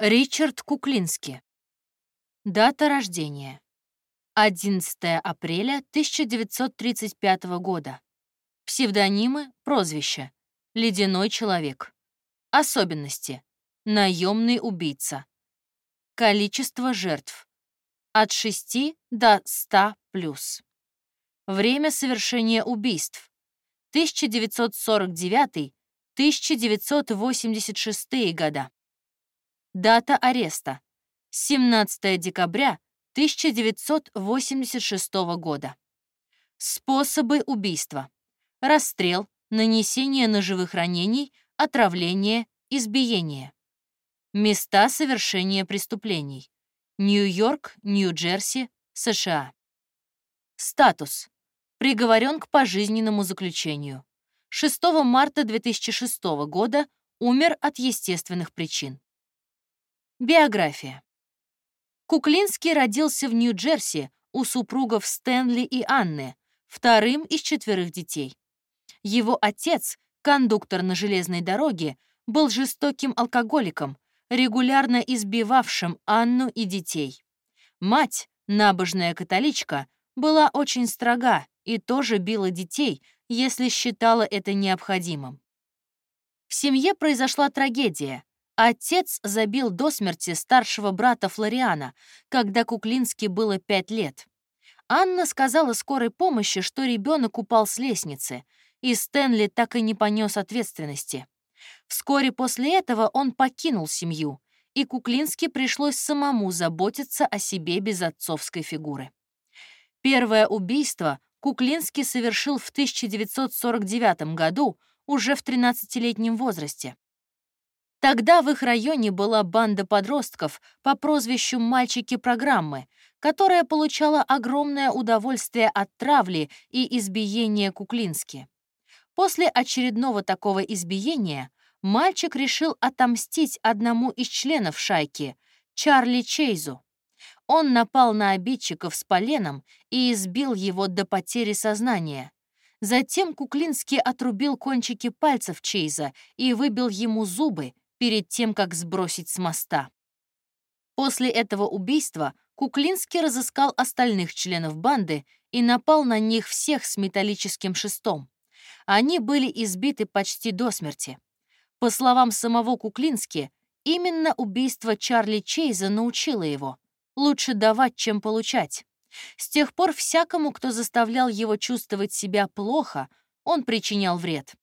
Ричард Куклинский. Дата рождения. 11 апреля 1935 года. Псевдонимы, прозвище. Ледяной человек. Особенности. Наемный убийца. Количество жертв. От 6 до 100 плюс. Время совершения убийств. 1949-1986 года. Дата ареста. 17 декабря 1986 года. Способы убийства. Расстрел, нанесение ножевых ранений, отравление, избиение. Места совершения преступлений. Нью-Йорк, Нью-Джерси, США. Статус. Приговорен к пожизненному заключению. 6 марта 2006 года умер от естественных причин. Биография. Куклинский родился в Нью-Джерси у супругов Стэнли и Анны, вторым из четверых детей. Его отец, кондуктор на железной дороге, был жестоким алкоголиком, регулярно избивавшим Анну и детей. Мать, набожная католичка, была очень строга и тоже била детей, если считала это необходимым. В семье произошла трагедия. Отец забил до смерти старшего брата Флориана, когда Куклински было пять лет. Анна сказала скорой помощи, что ребенок упал с лестницы, и Стэнли так и не понес ответственности. Вскоре после этого он покинул семью, и Куклински пришлось самому заботиться о себе без отцовской фигуры. Первое убийство Куклинский совершил в 1949 году, уже в 13-летнем возрасте. Тогда в их районе была банда подростков по прозвищу «Мальчики программы», которая получала огромное удовольствие от травли и избиения Куклински. После очередного такого избиения мальчик решил отомстить одному из членов шайки, Чарли Чейзу. Он напал на обидчиков с поленом и избил его до потери сознания. Затем Куклинский отрубил кончики пальцев Чейза и выбил ему зубы, перед тем, как сбросить с моста. После этого убийства Куклинский разыскал остальных членов банды и напал на них всех с металлическим шестом. Они были избиты почти до смерти. По словам самого Куклински, именно убийство Чарли Чейза научило его. Лучше давать, чем получать. С тех пор всякому, кто заставлял его чувствовать себя плохо, он причинял вред.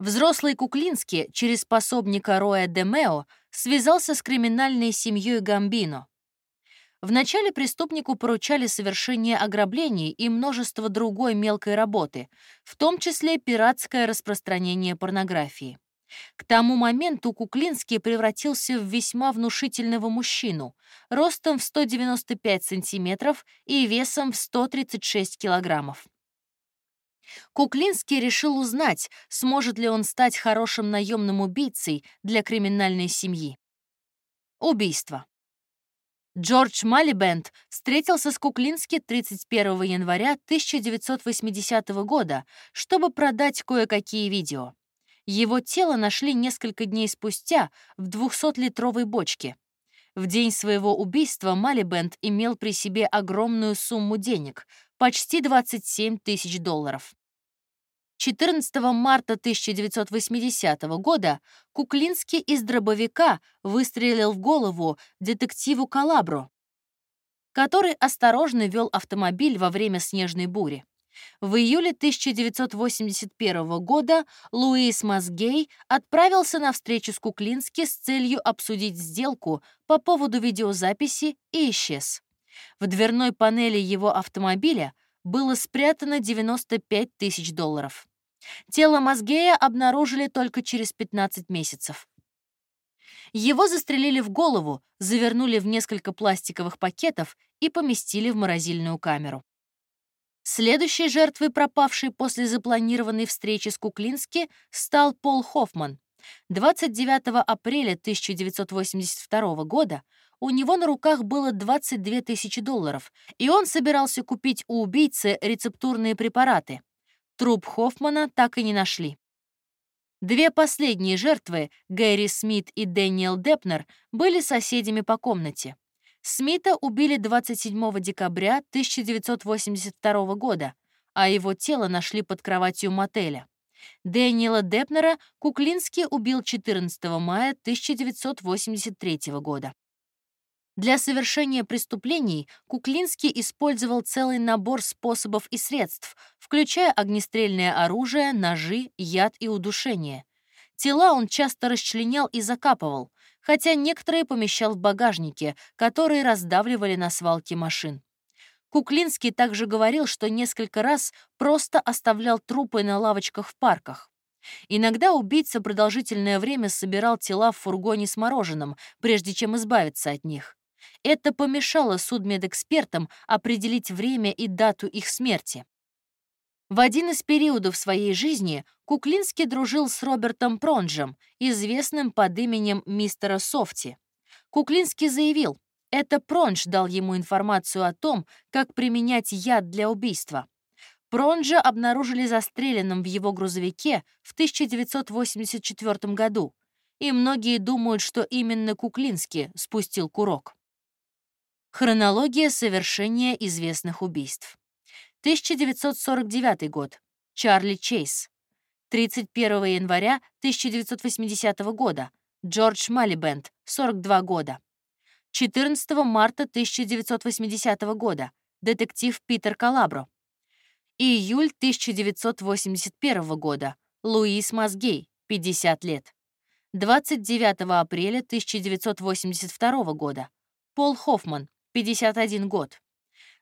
Взрослый Куклинский через пособника Роя Демео связался с криминальной семьей Гамбино. Вначале преступнику поручали совершение ограблений и множество другой мелкой работы, в том числе пиратское распространение порнографии. К тому моменту Куклинский превратился в весьма внушительного мужчину, ростом в 195 сантиметров и весом в 136 килограммов. Куклинский решил узнать, сможет ли он стать хорошим наемным убийцей для криминальной семьи. Убийство. Джордж Малибенд встретился с Куклински 31 января 1980 года, чтобы продать кое-какие видео. Его тело нашли несколько дней спустя в 200-литровой бочке. В день своего убийства Малибенд имел при себе огромную сумму денег — почти 27 тысяч долларов. 14 марта 1980 года Куклинский из дробовика выстрелил в голову детективу Калабро, который осторожно вел автомобиль во время снежной бури. В июле 1981 года Луис Мазгей отправился на встречу с Куклински с целью обсудить сделку по поводу видеозаписи и исчез. В дверной панели его автомобиля было спрятано 95 тысяч долларов. Тело Мазгея обнаружили только через 15 месяцев. Его застрелили в голову, завернули в несколько пластиковых пакетов и поместили в морозильную камеру. Следующей жертвой, пропавшей после запланированной встречи с Куклински, стал Пол Хоффман. 29 апреля 1982 года у него на руках было 22 тысячи долларов, и он собирался купить у убийцы рецептурные препараты. Труп Хоффмана так и не нашли. Две последние жертвы, Гэри Смит и Дэниел Депнер, были соседями по комнате. Смита убили 27 декабря 1982 года, а его тело нашли под кроватью мотеля. Дэниела Депнера Куклинский убил 14 мая 1983 года. Для совершения преступлений Куклинский использовал целый набор способов и средств, включая огнестрельное оружие, ножи, яд и удушение. Тела он часто расчленял и закапывал, хотя некоторые помещал в багажнике, которые раздавливали на свалке машин. Куклинский также говорил, что несколько раз просто оставлял трупы на лавочках в парках. Иногда убийца продолжительное время собирал тела в фургоне с мороженым, прежде чем избавиться от них. Это помешало судмедэкспертам определить время и дату их смерти. В один из периодов своей жизни Куклинский дружил с Робертом Пронжем, известным под именем мистера Софти. Куклинский заявил, это Пронж дал ему информацию о том, как применять яд для убийства. Пронжа обнаружили застреленным в его грузовике в 1984 году, и многие думают, что именно Куклинский спустил курок. Хронология совершения известных убийств. 1949 год. Чарли Чейз. 31 января 1980 года. Джордж Малибенд, 42 года. 14 марта 1980 года. Детектив Питер Калабро. Июль 1981 года. Луис Мазгей, 50 лет. 29 апреля 1982 года. Пол Хоффман, 51 год.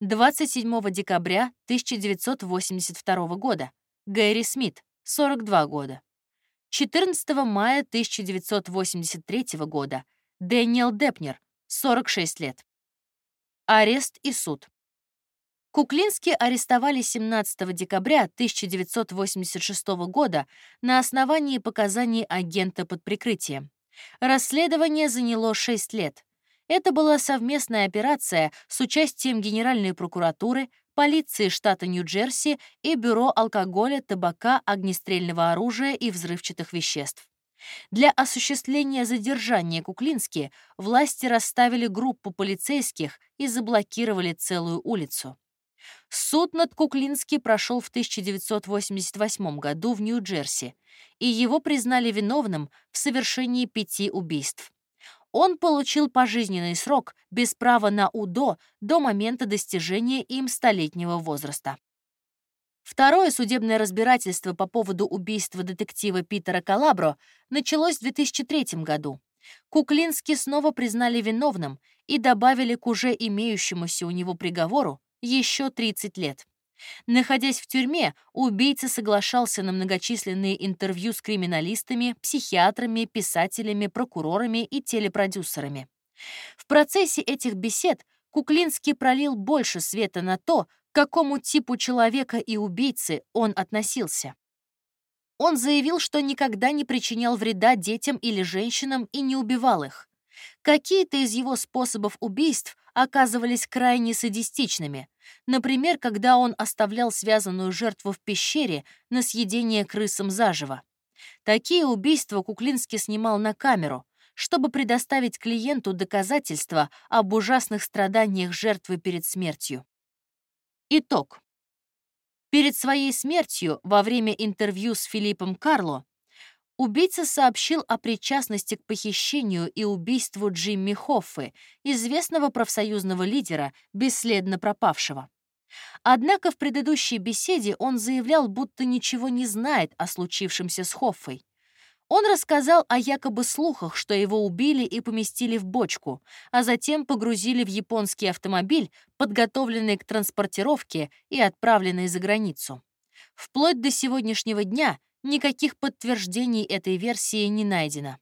27 декабря 1982 года. Гэри Смит, 42 года. 14 мая 1983 года. Дэниел Депнер, 46 лет. Арест и суд. Куклинский арестовали 17 декабря 1986 года на основании показаний агента под прикрытием. Расследование заняло 6 лет. Это была совместная операция с участием Генеральной прокуратуры, полиции штата Нью-Джерси и Бюро алкоголя, табака, огнестрельного оружия и взрывчатых веществ. Для осуществления задержания Куклински власти расставили группу полицейских и заблокировали целую улицу. Суд над Куклински прошел в 1988 году в Нью-Джерси, и его признали виновным в совершении пяти убийств. Он получил пожизненный срок без права на УДО до момента достижения им столетнего возраста. Второе судебное разбирательство по поводу убийства детектива Питера Калабро началось в 2003 году. Куклински снова признали виновным и добавили к уже имеющемуся у него приговору еще 30 лет. Находясь в тюрьме, убийца соглашался на многочисленные интервью с криминалистами, психиатрами, писателями, прокурорами и телепродюсерами. В процессе этих бесед Куклинский пролил больше света на то, к какому типу человека и убийцы он относился. Он заявил, что никогда не причинял вреда детям или женщинам и не убивал их. Какие-то из его способов убийств оказывались крайне садистичными, например, когда он оставлял связанную жертву в пещере на съедение крысам заживо. Такие убийства Куклинский снимал на камеру, чтобы предоставить клиенту доказательства об ужасных страданиях жертвы перед смертью. Итог. Перед своей смертью, во время интервью с Филиппом Карло, Убийца сообщил о причастности к похищению и убийству Джимми Хоффы, известного профсоюзного лидера, бесследно пропавшего. Однако в предыдущей беседе он заявлял, будто ничего не знает о случившемся с Хоффой. Он рассказал о якобы слухах, что его убили и поместили в бочку, а затем погрузили в японский автомобиль, подготовленный к транспортировке и отправленный за границу. Вплоть до сегодняшнего дня Никаких подтверждений этой версии не найдено.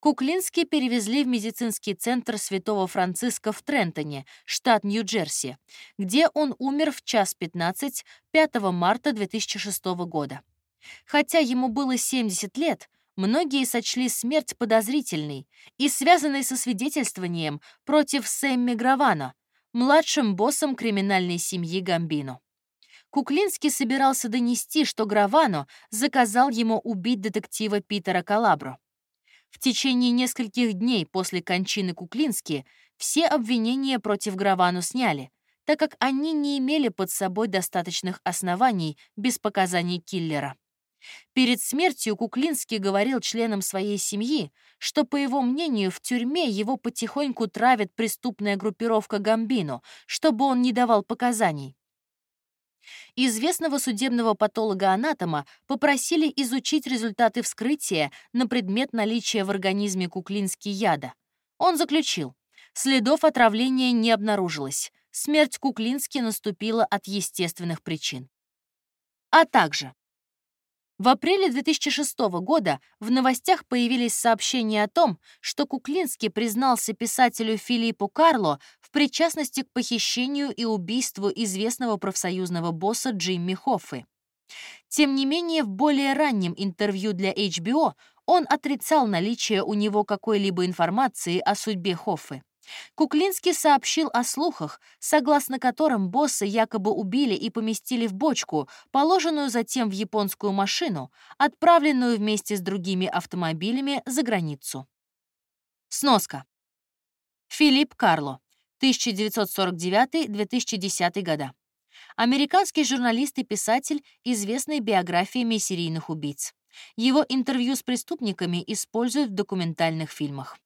Куклинский перевезли в медицинский центр Святого Франциска в Трентоне, штат Нью-Джерси, где он умер в час 15 5 марта 2006 года. Хотя ему было 70 лет, многие сочли смерть подозрительной и связанной со свидетельствованием против Сэмми Гравана, младшим боссом криминальной семьи Гамбино. Куклинский собирался донести, что Гравано заказал ему убить детектива Питера Калабро. В течение нескольких дней после кончины Куклински все обвинения против Гравану сняли, так как они не имели под собой достаточных оснований без показаний киллера. Перед смертью Куклинский говорил членам своей семьи, что, по его мнению, в тюрьме его потихоньку травит преступная группировка Гамбино, чтобы он не давал показаний. Известного судебного патолога-анатома попросили изучить результаты вскрытия на предмет наличия в организме Куклински яда. Он заключил, следов отравления не обнаружилось, смерть Куклински наступила от естественных причин. А также в апреле 2006 года в новостях появились сообщения о том, что Куклинский признался писателю Филиппу Карло в причастности к похищению и убийству известного профсоюзного босса Джимми Хоффы. Тем не менее, в более раннем интервью для HBO он отрицал наличие у него какой-либо информации о судьбе Хоффы. Куклинский сообщил о слухах, согласно которым босса якобы убили и поместили в бочку, положенную затем в японскую машину, отправленную вместе с другими автомобилями за границу. Сноска. Филипп Карло, 1949-2010 года. Американский журналист и писатель, известный биографиями серийных убийц. Его интервью с преступниками используют в документальных фильмах.